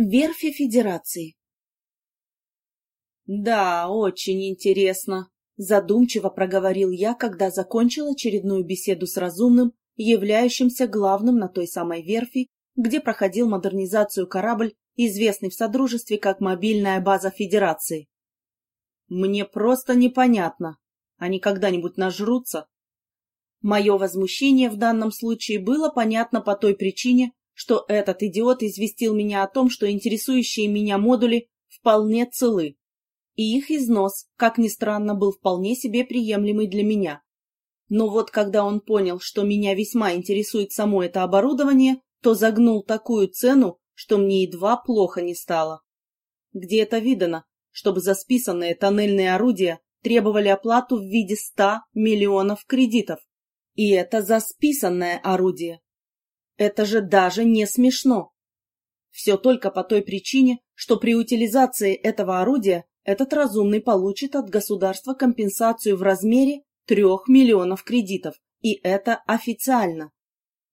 Верфи Федерации. «Да, очень интересно», — задумчиво проговорил я, когда закончил очередную беседу с разумным, являющимся главным на той самой верфи, где проходил модернизацию корабль, известный в Содружестве как мобильная база Федерации. «Мне просто непонятно. Они когда-нибудь нажрутся?» Мое возмущение в данном случае было понятно по той причине, что этот идиот известил меня о том, что интересующие меня модули вполне целы. И их износ, как ни странно, был вполне себе приемлемый для меня. Но вот когда он понял, что меня весьма интересует само это оборудование, то загнул такую цену, что мне едва плохо не стало. Где это видано, чтобы за списанные тоннельные орудия требовали оплату в виде ста миллионов кредитов? И это за списанное орудие. Это же даже не смешно. Все только по той причине, что при утилизации этого орудия этот разумный получит от государства компенсацию в размере трех миллионов кредитов, и это официально.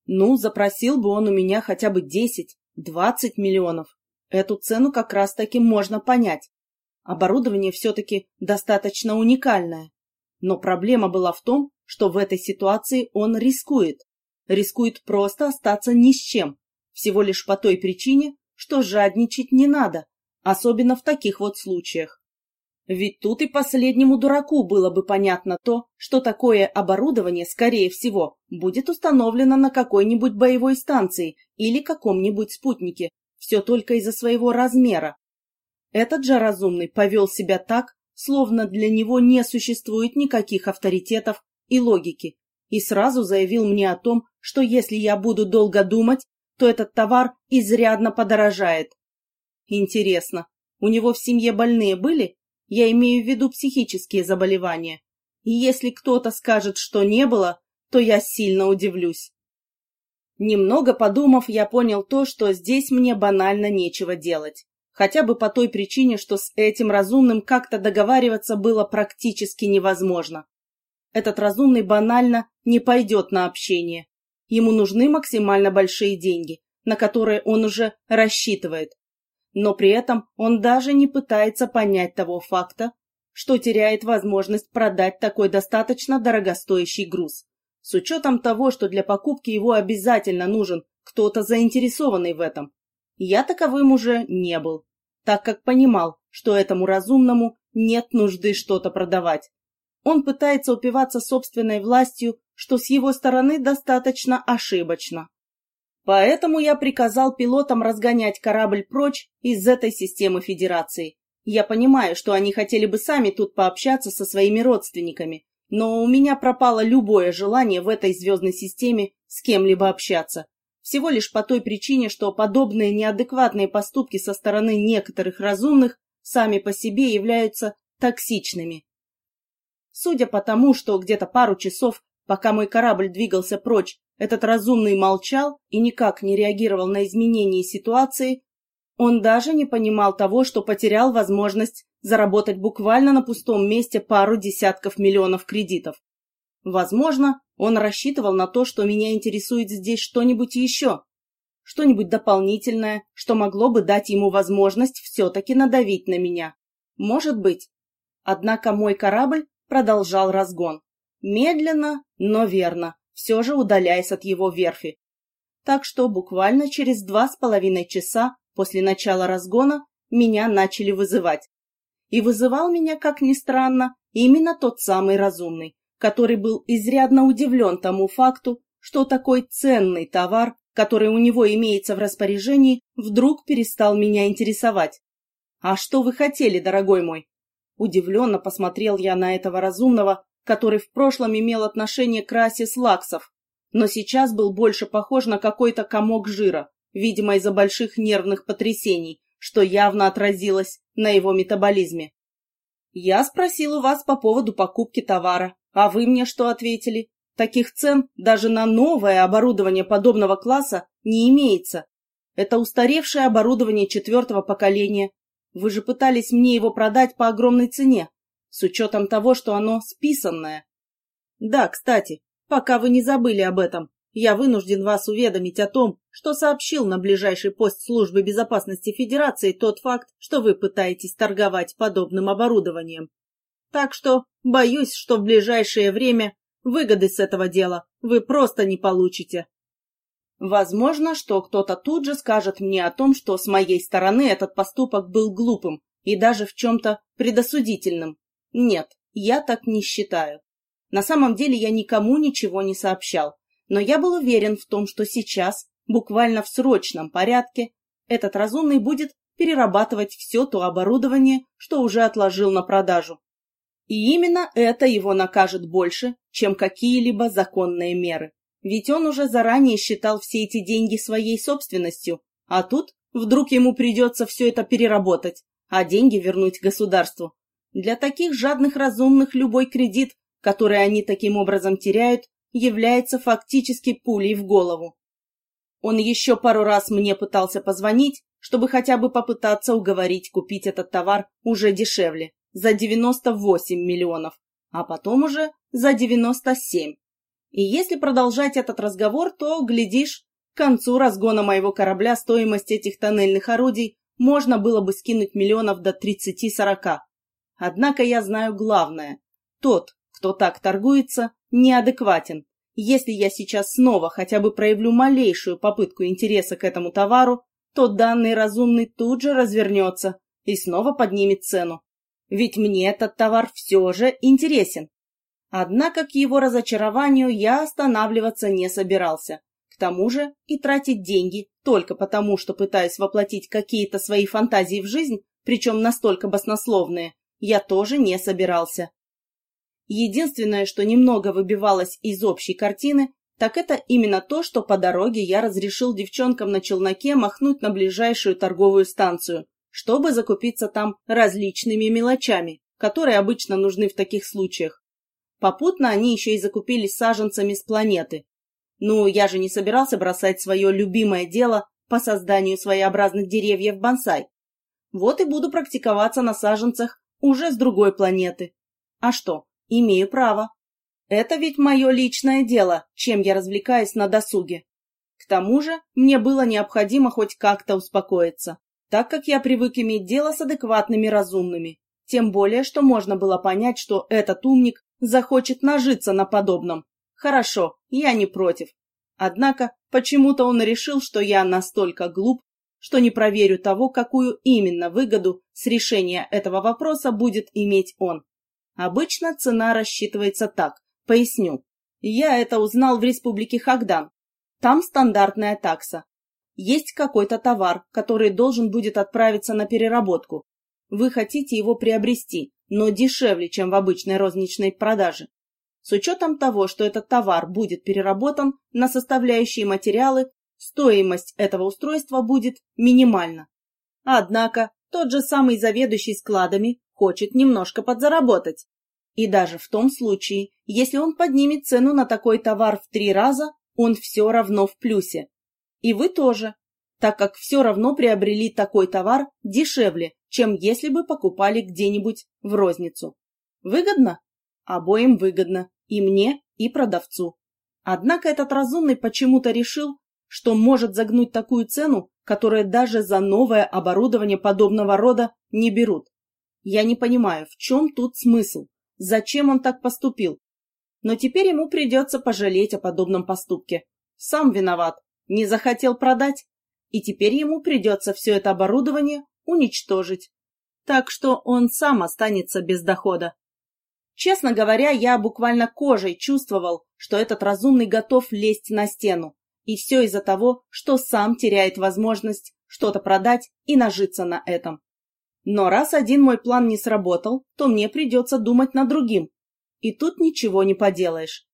Ну, запросил бы он у меня хотя бы 10-20 миллионов. Эту цену как раз-таки можно понять. Оборудование все-таки достаточно уникальное. Но проблема была в том, что в этой ситуации он рискует рискует просто остаться ни с чем, всего лишь по той причине, что жадничать не надо, особенно в таких вот случаях. Ведь тут и последнему дураку было бы понятно то, что такое оборудование, скорее всего, будет установлено на какой-нибудь боевой станции или каком-нибудь спутнике, все только из-за своего размера. Этот же разумный повел себя так, словно для него не существует никаких авторитетов и логики, и сразу заявил мне о том, что если я буду долго думать, то этот товар изрядно подорожает. Интересно, у него в семье больные были? Я имею в виду психические заболевания. И если кто-то скажет, что не было, то я сильно удивлюсь. Немного подумав, я понял то, что здесь мне банально нечего делать. Хотя бы по той причине, что с этим разумным как-то договариваться было практически невозможно. Этот разумный банально не пойдет на общение. Ему нужны максимально большие деньги, на которые он уже рассчитывает. Но при этом он даже не пытается понять того факта, что теряет возможность продать такой достаточно дорогостоящий груз. С учетом того, что для покупки его обязательно нужен кто-то заинтересованный в этом. Я таковым уже не был, так как понимал, что этому разумному нет нужды что-то продавать. Он пытается упиваться собственной властью, что с его стороны достаточно ошибочно. Поэтому я приказал пилотам разгонять корабль прочь из этой системы Федерации. Я понимаю, что они хотели бы сами тут пообщаться со своими родственниками, но у меня пропало любое желание в этой звездной системе с кем-либо общаться. Всего лишь по той причине, что подобные неадекватные поступки со стороны некоторых разумных сами по себе являются токсичными. Судя по тому, что где-то пару часов, пока мой корабль двигался прочь, этот разумный молчал и никак не реагировал на изменения ситуации, он даже не понимал того, что потерял возможность заработать буквально на пустом месте пару десятков миллионов кредитов. Возможно, он рассчитывал на то, что меня интересует здесь что-нибудь еще, что-нибудь дополнительное, что могло бы дать ему возможность все-таки надавить на меня. Может быть. Однако мой корабль продолжал разгон. Медленно, но верно, все же удаляясь от его верфи. Так что буквально через два с половиной часа после начала разгона меня начали вызывать. И вызывал меня, как ни странно, именно тот самый разумный, который был изрядно удивлен тому факту, что такой ценный товар, который у него имеется в распоряжении, вдруг перестал меня интересовать. «А что вы хотели, дорогой мой?» Удивленно посмотрел я на этого разумного, который в прошлом имел отношение к расе слаксов, но сейчас был больше похож на какой-то комок жира, видимо, из-за больших нервных потрясений, что явно отразилось на его метаболизме. Я спросил у вас по поводу покупки товара, а вы мне что ответили? Таких цен даже на новое оборудование подобного класса не имеется. Это устаревшее оборудование четвертого поколения, вы же пытались мне его продать по огромной цене, с учетом того, что оно списанное. Да, кстати, пока вы не забыли об этом, я вынужден вас уведомить о том, что сообщил на ближайший пост службы безопасности Федерации тот факт, что вы пытаетесь торговать подобным оборудованием. Так что боюсь, что в ближайшее время выгоды с этого дела вы просто не получите. Возможно, что кто-то тут же скажет мне о том, что с моей стороны этот поступок был глупым и даже в чем-то предосудительным. Нет, я так не считаю. На самом деле я никому ничего не сообщал но я был уверен в том, что сейчас, буквально в срочном порядке, этот разумный будет перерабатывать все то оборудование, что уже отложил на продажу. И именно это его накажет больше, чем какие-либо законные меры. Ведь он уже заранее считал все эти деньги своей собственностью, а тут вдруг ему придется все это переработать, а деньги вернуть государству. Для таких жадных разумных любой кредит, который они таким образом теряют, является фактически пулей в голову. Он еще пару раз мне пытался позвонить, чтобы хотя бы попытаться уговорить купить этот товар уже дешевле, за 98 миллионов, а потом уже за 97. И если продолжать этот разговор, то, глядишь, к концу разгона моего корабля стоимость этих тоннельных орудий можно было бы скинуть миллионов до 30-40. Однако я знаю главное. Тот, кто так торгуется, неадекватен. Если я сейчас снова хотя бы проявлю малейшую попытку интереса к этому товару, то данный разумный тут же развернется и снова поднимет цену. Ведь мне этот товар все же интересен. Однако к его разочарованию я останавливаться не собирался. К тому же и тратить деньги только потому, что пытаюсь воплотить какие-то свои фантазии в жизнь, причем настолько баснословные, я тоже не собирался. Единственное, что немного выбивалось из общей картины, так это именно то, что по дороге я разрешил девчонкам на челноке махнуть на ближайшую торговую станцию, чтобы закупиться там различными мелочами, которые обычно нужны в таких случаях. Попутно они еще и закупились саженцами с планеты. Ну, я же не собирался бросать свое любимое дело по созданию своеобразных деревьев бонсай. Вот и буду практиковаться на саженцах уже с другой планеты. А что, Имею право. Это ведь мое личное дело, чем я развлекаюсь на досуге. К тому же мне было необходимо хоть как-то успокоиться, так как я привык иметь дело с адекватными разумными. Тем более, что можно было понять, что этот умник захочет нажиться на подобном. Хорошо, я не против. Однако, почему-то он решил, что я настолько глуп, что не проверю того, какую именно выгоду с решения этого вопроса будет иметь он. Обычно цена рассчитывается так. Поясню. Я это узнал в республике Хагдан. Там стандартная такса. Есть какой-то товар, который должен будет отправиться на переработку. Вы хотите его приобрести, но дешевле, чем в обычной розничной продаже. С учетом того, что этот товар будет переработан на составляющие материалы, стоимость этого устройства будет минимальна. Однако тот же самый заведующий складами хочет немножко подзаработать. И даже в том случае, если он поднимет цену на такой товар в три раза, он все равно в плюсе. И вы тоже, так как все равно приобрели такой товар дешевле, чем если бы покупали где-нибудь в розницу. Выгодно? Обоим выгодно. И мне, и продавцу. Однако этот разумный почему-то решил, что может загнуть такую цену, которую даже за новое оборудование подобного рода не берут. Я не понимаю, в чем тут смысл, зачем он так поступил. Но теперь ему придется пожалеть о подобном поступке. Сам виноват, не захотел продать, и теперь ему придется все это оборудование уничтожить. Так что он сам останется без дохода. Честно говоря, я буквально кожей чувствовал, что этот разумный готов лезть на стену. И все из-за того, что сам теряет возможность что-то продать и нажиться на этом. Но раз один мой план не сработал, то мне придется думать над другим. И тут ничего не поделаешь.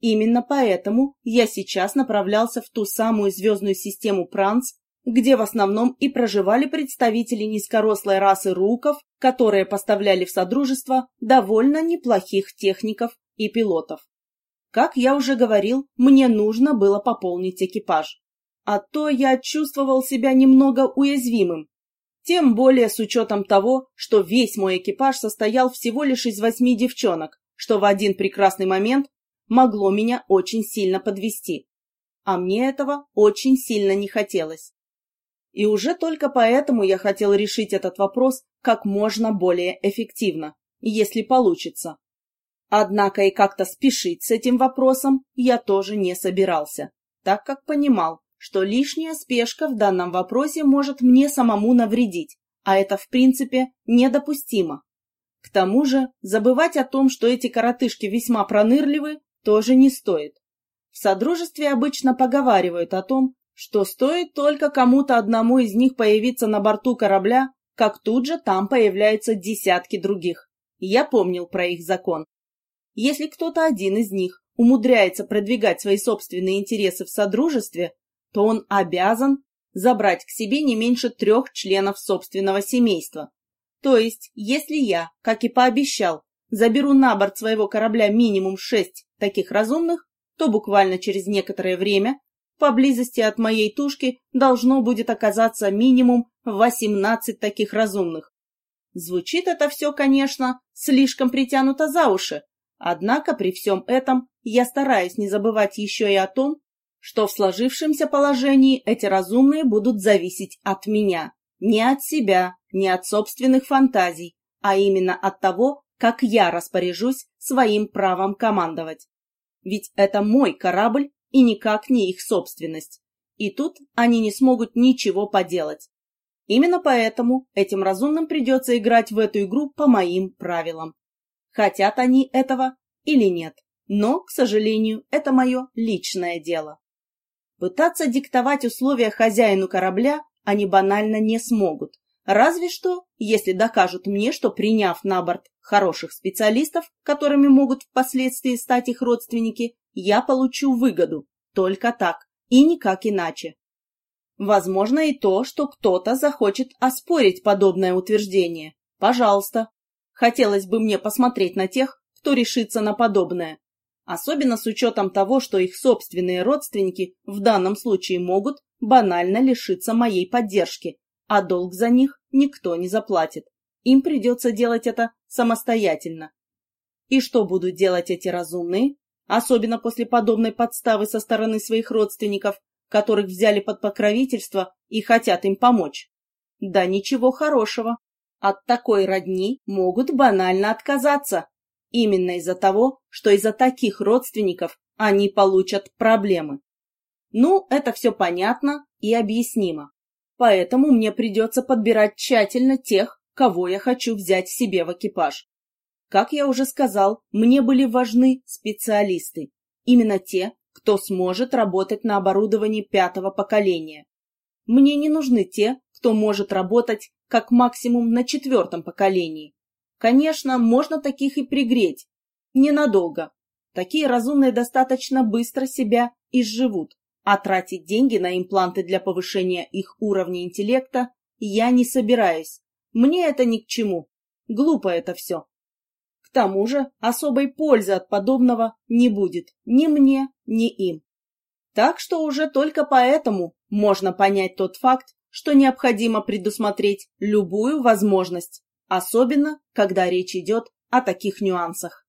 Именно поэтому я сейчас направлялся в ту самую звездную систему Пранц, где в основном и проживали представители низкорослой расы руков, которые поставляли в Содружество довольно неплохих техников и пилотов. Как я уже говорил, мне нужно было пополнить экипаж. А то я чувствовал себя немного уязвимым, тем более с учетом того, что весь мой экипаж состоял всего лишь из восьми девчонок, что в один прекрасный момент могло меня очень сильно подвести. а мне этого очень сильно не хотелось. И уже только поэтому я хотел решить этот вопрос как можно более эффективно, если получится. Однако и как-то спешить с этим вопросом я тоже не собирался, так как понимал, что лишняя спешка в данном вопросе может мне самому навредить, а это в принципе недопустимо. К тому же забывать о том, что эти коротышки весьма пронырливы, тоже не стоит. В Содружестве обычно поговаривают о том, что стоит только кому-то одному из них появиться на борту корабля, как тут же там появляются десятки других. Я помнил про их закон. Если кто-то один из них умудряется продвигать свои собственные интересы в Содружестве, то он обязан забрать к себе не меньше трех членов собственного семейства. То есть, если я, как и пообещал, заберу на борт своего корабля минимум шесть таких разумных, то буквально через некоторое время поблизости от моей тушки должно будет оказаться минимум восемнадцать таких разумных. Звучит это все, конечно, слишком притянуто за уши, однако при всем этом я стараюсь не забывать еще и о том, что в сложившемся положении эти разумные будут зависеть от меня, не от себя, не от собственных фантазий, а именно от того, как я распоряжусь своим правом командовать. Ведь это мой корабль и никак не их собственность. И тут они не смогут ничего поделать. Именно поэтому этим разумным придется играть в эту игру по моим правилам. Хотят они этого или нет. Но, к сожалению, это мое личное дело. Пытаться диктовать условия хозяину корабля они банально не смогут. Разве что, если докажут мне, что приняв на борт хороших специалистов, которыми могут впоследствии стать их родственники, я получу выгоду. Только так, и никак иначе. Возможно и то, что кто-то захочет оспорить подобное утверждение. Пожалуйста. Хотелось бы мне посмотреть на тех, кто решится на подобное особенно с учетом того, что их собственные родственники в данном случае могут банально лишиться моей поддержки, а долг за них никто не заплатит. Им придется делать это самостоятельно. И что будут делать эти разумные, особенно после подобной подставы со стороны своих родственников, которых взяли под покровительство и хотят им помочь? Да ничего хорошего. От такой родни могут банально отказаться. Именно из-за того, что из-за таких родственников они получат проблемы. Ну, это все понятно и объяснимо. Поэтому мне придется подбирать тщательно тех, кого я хочу взять себе в экипаж. Как я уже сказал, мне были важны специалисты. Именно те, кто сможет работать на оборудовании пятого поколения. Мне не нужны те, кто может работать как максимум на четвертом поколении. Конечно, можно таких и пригреть. Ненадолго. Такие разумные достаточно быстро себя изживут, а тратить деньги на импланты для повышения их уровня интеллекта я не собираюсь. Мне это ни к чему. Глупо это все. К тому же особой пользы от подобного не будет ни мне, ни им. Так что уже только поэтому можно понять тот факт, что необходимо предусмотреть любую возможность особенно когда речь идет о таких нюансах.